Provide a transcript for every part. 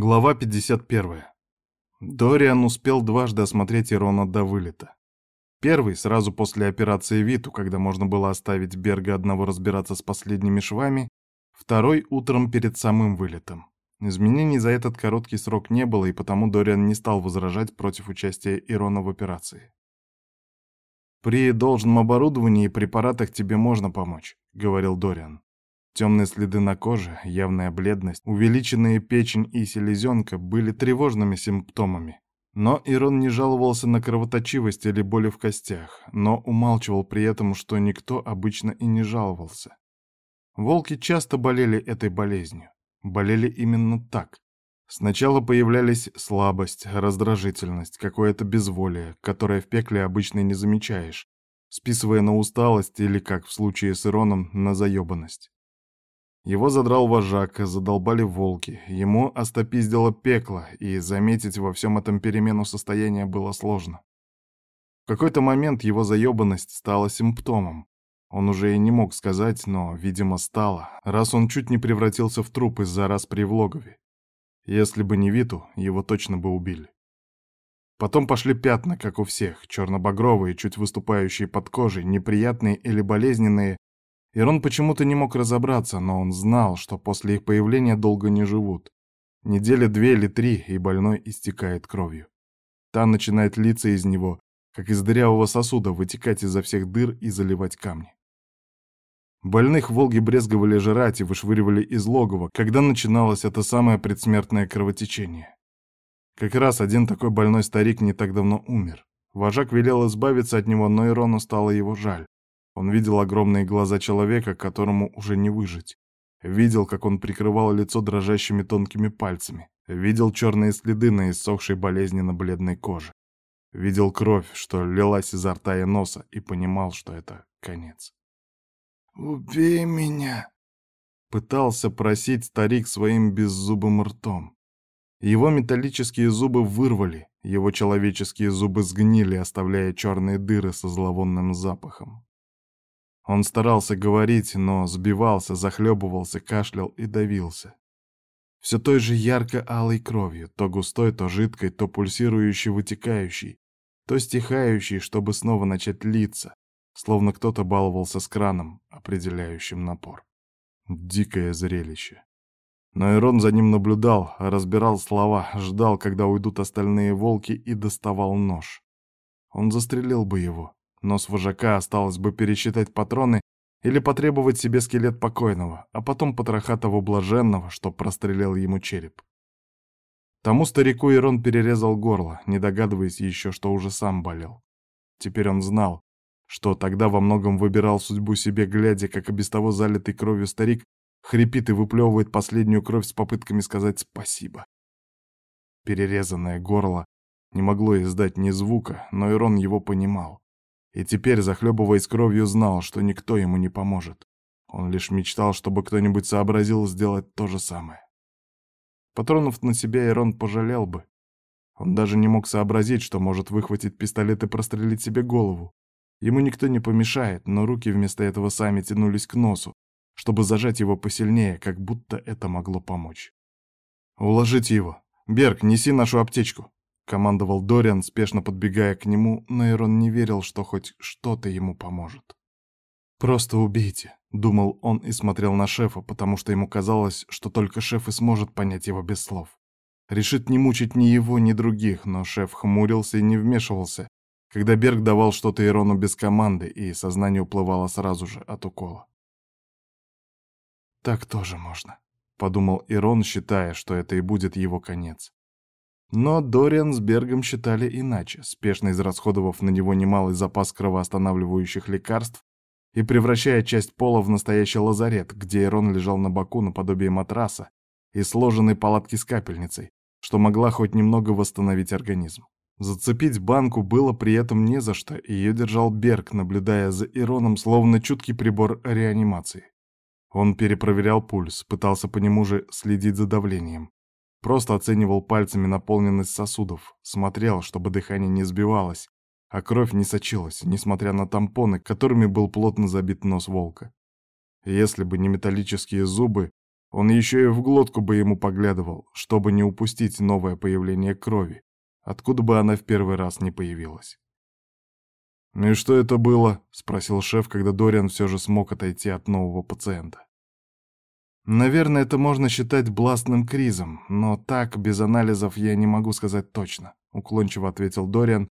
Глава 51. Дориан успел дважды осмотреть Ирона до вылета. Первый, сразу после операции Виту, когда можно было оставить Берга одного разбираться с последними швами, второй утром перед самым вылетом. Изменений за этот короткий срок не было, и потому Дориан не стал возражать против участия Ирона в операции. «При должном оборудовании и препаратах тебе можно помочь», — говорил Дориан. Темные следы на коже, явная бледность, увеличенные печень и селезенка были тревожными симптомами. Но Ирон не жаловался на кровоточивость или боли в костях, но умалчивал при этом, что никто обычно и не жаловался. Волки часто болели этой болезнью. Болели именно так. Сначала появлялись слабость, раздражительность, какое-то безволие, которое в пекле обычно не замечаешь, списывая на усталость или, как в случае с Ироном, на заебанность. Его задрал вожак, задолбали волки, ему остопиздило пекло, и заметить во всем этом перемену состояния было сложно. В какой-то момент его заебанность стала симптомом. Он уже и не мог сказать, но, видимо, стало, раз он чуть не превратился в труп из-за распри в логове. Если бы не Виту, его точно бы убили. Потом пошли пятна, как у всех, черно-багровые, чуть выступающие под кожей, неприятные или болезненные, Ирон почему-то не мог разобраться, но он знал, что после их появления долго не живут. Недели две или три, и больной истекает кровью. Та начинает литься из него, как из дырявого сосуда, вытекать изо всех дыр и заливать камни. Больных в Волге брезговали жрать и вышвыривали из логова, когда начиналось это самое предсмертное кровотечение. Как раз один такой больной старик не так давно умер. Вожак велел избавиться от него, но Ирону стало его жаль. Он видел огромные глаза человека, которому уже не выжить. Видел, как он прикрывал лицо дрожащими тонкими пальцами. Видел черные следы на иссохшей болезненно-бледной коже. Видел кровь, что лилась изо рта и носа, и понимал, что это конец. «Убей меня!» Пытался просить старик своим беззубым ртом. Его металлические зубы вырвали, его человеческие зубы сгнили, оставляя черные дыры со зловонным запахом. Он старался говорить, но сбивался, захлебывался, кашлял и давился. Все той же ярко-алой кровью, то густой, то жидкой, то пульсирующей, вытекающей, то стихающей, чтобы снова начать литься, словно кто-то баловался с краном, определяющим напор. Дикое зрелище. Но Ирон за ним наблюдал, разбирал слова, ждал, когда уйдут остальные волки, и доставал нож. Он застрелил бы его, но с вожака осталось бы пересчитать патроны или потребовать себе скелет покойного, а потом потроха того блаженного, что прострелил ему череп. Тому старику Ирон перерезал горло, не догадываясь еще, что уже сам болел. Теперь он знал, что тогда во многом выбирал судьбу себе, глядя, как и без того залитый кровью старик хрипит и выплевывает последнюю кровь с попытками сказать спасибо. Перерезанное горло не могло издать ни звука, но Ирон его понимал. И теперь, захлебываясь кровью, знал, что никто ему не поможет. Он лишь мечтал, чтобы кто-нибудь сообразил сделать то же самое. Патронов на себя Ирон пожалел бы. Он даже не мог сообразить, что может выхватить пистолет и прострелить себе голову. Ему никто не помешает, но руки вместо этого сами тянулись к носу, чтобы зажать его посильнее, как будто это могло помочь. «Уложите его! Берг, неси нашу аптечку!» Командовал Дориан, спешно подбегая к нему, но Ирон не верил, что хоть что-то ему поможет. «Просто убейте», — думал он и смотрел на шефа, потому что ему казалось, что только шеф и сможет понять его без слов. Решит не мучить ни его, ни других, но шеф хмурился и не вмешивался, когда Берг давал что-то Ирону без команды, и сознание уплывало сразу же от укола. «Так тоже можно», — подумал Ирон, считая, что это и будет его конец. Но Дориан с Бергом считали иначе, спешно израсходовав на него немалый запас кровоостанавливающих лекарств и превращая часть пола в настоящий лазарет, где Ирон лежал на боку наподобие матраса и сложенной палатки с капельницей, что могла хоть немного восстановить организм. Зацепить банку было при этом не за что, и ее держал Берг, наблюдая за Ироном, словно чуткий прибор реанимации. Он перепроверял пульс, пытался по нему же следить за давлением. Просто оценивал пальцами наполненность сосудов, смотрел, чтобы дыхание не сбивалось, а кровь не сочилась, несмотря на тампоны, которыми был плотно забит нос волка. Если бы не металлические зубы, Он еще и в глотку бы ему поглядывал, чтобы не упустить новое появление крови, откуда бы она в первый раз не появилась. «Ну «И что это было?» — спросил шеф, когда Дориан все же смог отойти от нового пациента. «Наверное, это можно считать бластным кризом, но так, без анализов, я не могу сказать точно», — уклончиво ответил Дориан,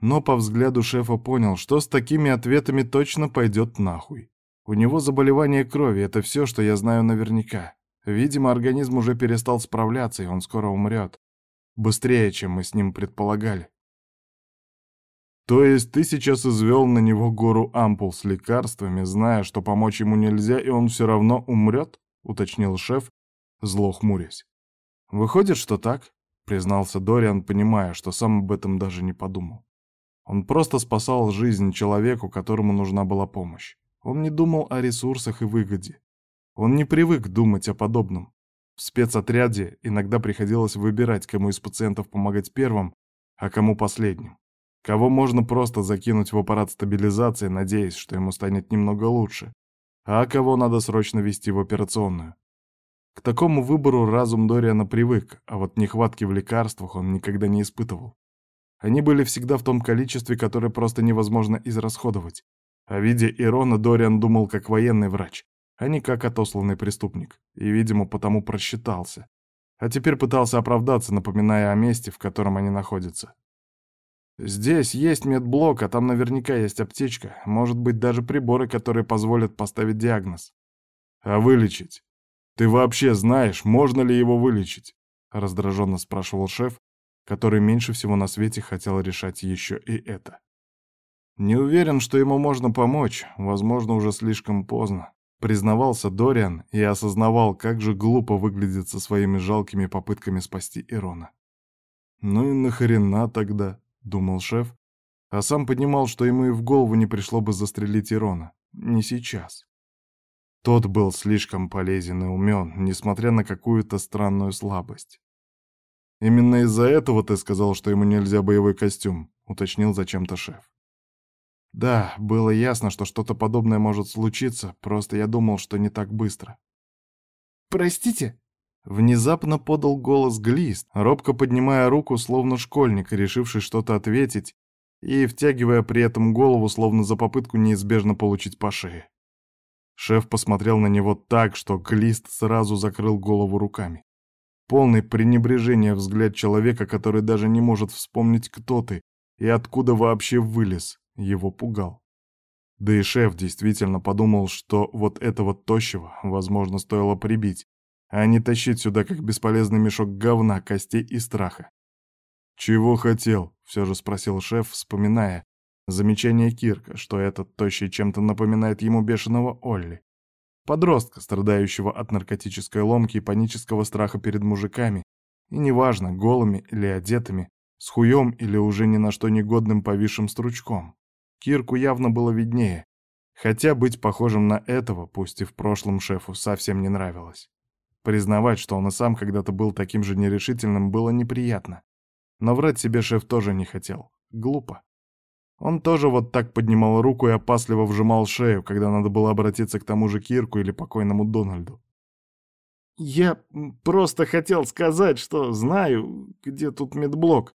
но по взгляду шефа понял, что с такими ответами точно пойдет нахуй. У него заболевание крови, это все, что я знаю наверняка. Видимо, организм уже перестал справляться, и он скоро умрет. Быстрее, чем мы с ним предполагали. То есть ты сейчас извел на него гору ампул с лекарствами, зная, что помочь ему нельзя, и он все равно умрет? Уточнил шеф, зло хмурясь. Выходит, что так, признался Дориан, понимая, что сам об этом даже не подумал. Он просто спасал жизнь человеку, которому нужна была помощь. Он не думал о ресурсах и выгоде. Он не привык думать о подобном. В спецотряде иногда приходилось выбирать, кому из пациентов помогать первым, а кому последним. Кого можно просто закинуть в аппарат стабилизации, надеясь, что ему станет немного лучше, а кого надо срочно вести в операционную. К такому выбору разум Дориана привык, а вот нехватки в лекарствах он никогда не испытывал. Они были всегда в том количестве, которое просто невозможно израсходовать. О виде Ирона Дориан думал как военный врач, а не как отосланный преступник, и, видимо, потому просчитался. А теперь пытался оправдаться, напоминая о месте, в котором они находятся. «Здесь есть медблок, а там наверняка есть аптечка, может быть, даже приборы, которые позволят поставить диагноз. А вылечить? Ты вообще знаешь, можно ли его вылечить?» — раздраженно спрашивал шеф, который меньше всего на свете хотел решать еще и это. «Не уверен, что ему можно помочь, возможно, уже слишком поздно», признавался Дориан и осознавал, как же глупо выглядит со своими жалкими попытками спасти Ирона. «Ну и нахрена тогда?» — думал шеф, а сам понимал, что ему и в голову не пришло бы застрелить Ирона. Не сейчас. Тот был слишком полезен и умен, несмотря на какую-то странную слабость. «Именно из-за этого ты сказал, что ему нельзя боевой костюм», — уточнил зачем-то шеф. «Да, было ясно, что что-то подобное может случиться, просто я думал, что не так быстро». «Простите?» Внезапно подал голос Глист, робко поднимая руку, словно школьник, решивший что-то ответить, и втягивая при этом голову, словно за попытку неизбежно получить по шее. Шеф посмотрел на него так, что Глист сразу закрыл голову руками. Полный пренебрежения взгляд человека, который даже не может вспомнить, кто ты и откуда вообще вылез, его пугал. Да и шеф действительно подумал, что вот этого тощего, возможно, стоило прибить, а не тащить сюда как бесполезный мешок говна, костей и страха. «Чего хотел?» — все же спросил шеф, вспоминая замечание Кирка, что этот тощий чем-то напоминает ему бешеного Олли. Подростка, страдающего от наркотической ломки и панического страха перед мужиками, и неважно, голыми или одетыми, с хуем или уже ни на что негодным повисшим стручком. Кирку явно было виднее, хотя быть похожим на этого, пусть и в прошлом шефу, совсем не нравилось. Признавать, что он и сам когда-то был таким же нерешительным, было неприятно. Но врать себе шеф тоже не хотел. Глупо. Он тоже вот так поднимал руку и опасливо вжимал шею, когда надо было обратиться к тому же Кирку или покойному Дональду. «Я просто хотел сказать, что знаю, где тут медблок.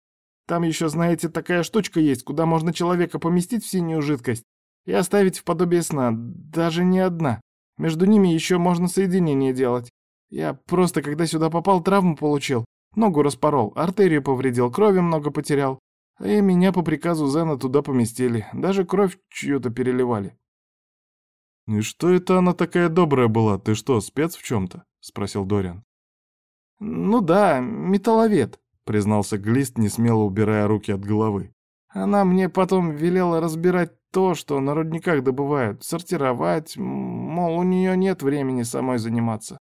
Там еще, знаете, такая штучка есть, куда можно человека поместить в синюю жидкость и оставить в подобие сна, даже не одна. Между ними еще можно соединение делать. Я просто, когда сюда попал, травму получил, ногу распорол, артерию повредил, крови много потерял. И меня по приказу Зена туда поместили, даже кровь чью-то переливали. «И что это она такая добрая была? Ты что, спец в чем-то?» — спросил Дориан. «Ну да, металловед», — признался Глист, не смело убирая руки от головы. «Она мне потом велела разбирать то, что на рудниках добывают, сортировать, мол, у нее нет времени самой заниматься».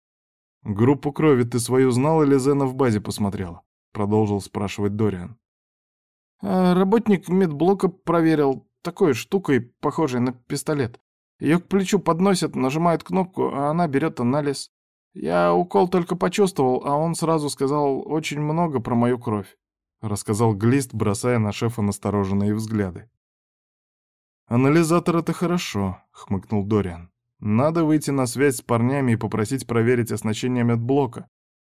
«Группу крови ты свою знал или Зена в базе посмотрела?» — продолжил спрашивать Дориан. А работник медблока проверил такой штукой, похожей на пистолет. Ее к плечу подносят, нажимают кнопку, а она берет анализ. Я укол только почувствовал, а он сразу сказал очень много про мою кровь. Рассказал Глист, бросая на шефа настороженные взгляды. «Анализатор — это хорошо», — хмыкнул Дориан. Надо выйти на связь с парнями и попросить проверить оснащение медблока.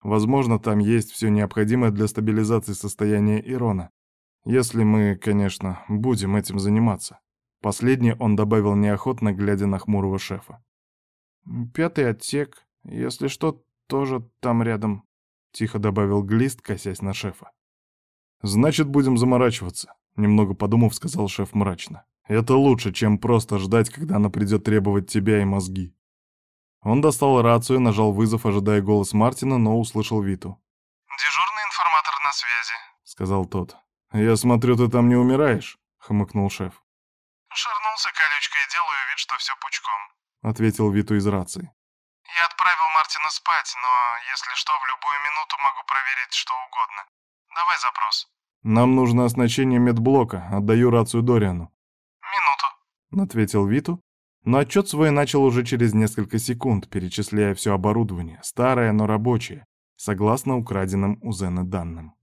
Возможно, там есть все необходимое для стабилизации состояния Ирона. Если мы, конечно, будем этим заниматься. Последнее он добавил неохотно, глядя на хмурого шефа. «Пятый отсек. Если что, тоже там рядом», — тихо добавил Глист, косясь на шефа. «Значит, будем заморачиваться», — немного подумав, сказал шеф мрачно. «Это лучше, чем просто ждать, когда она придет требовать тебя и мозги». Он достал рацию, нажал вызов, ожидая голос Мартина, но услышал Виту. «Дежурный информатор на связи», — сказал тот. «Я смотрю, ты там не умираешь», — хмыкнул шеф. «Шарнулся колючкой и делаю вид, что все пучком», — ответил Виту из рации. «Я отправил Мартина спать, но, если что, в любую минуту могу проверить что угодно. Давай запрос». «Нам нужно оснащение медблока. Отдаю рацию Дориану». «Минуту», — ответил Виту, но отчет свой начал уже через несколько секунд, перечисляя все оборудование, старое, но рабочее, согласно украденным у Зена данным.